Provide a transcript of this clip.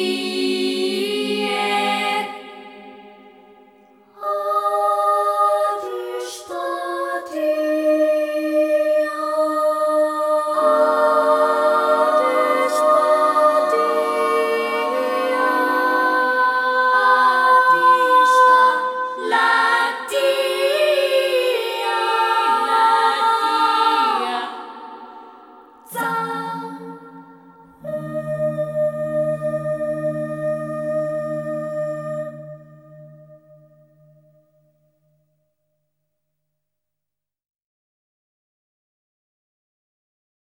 see.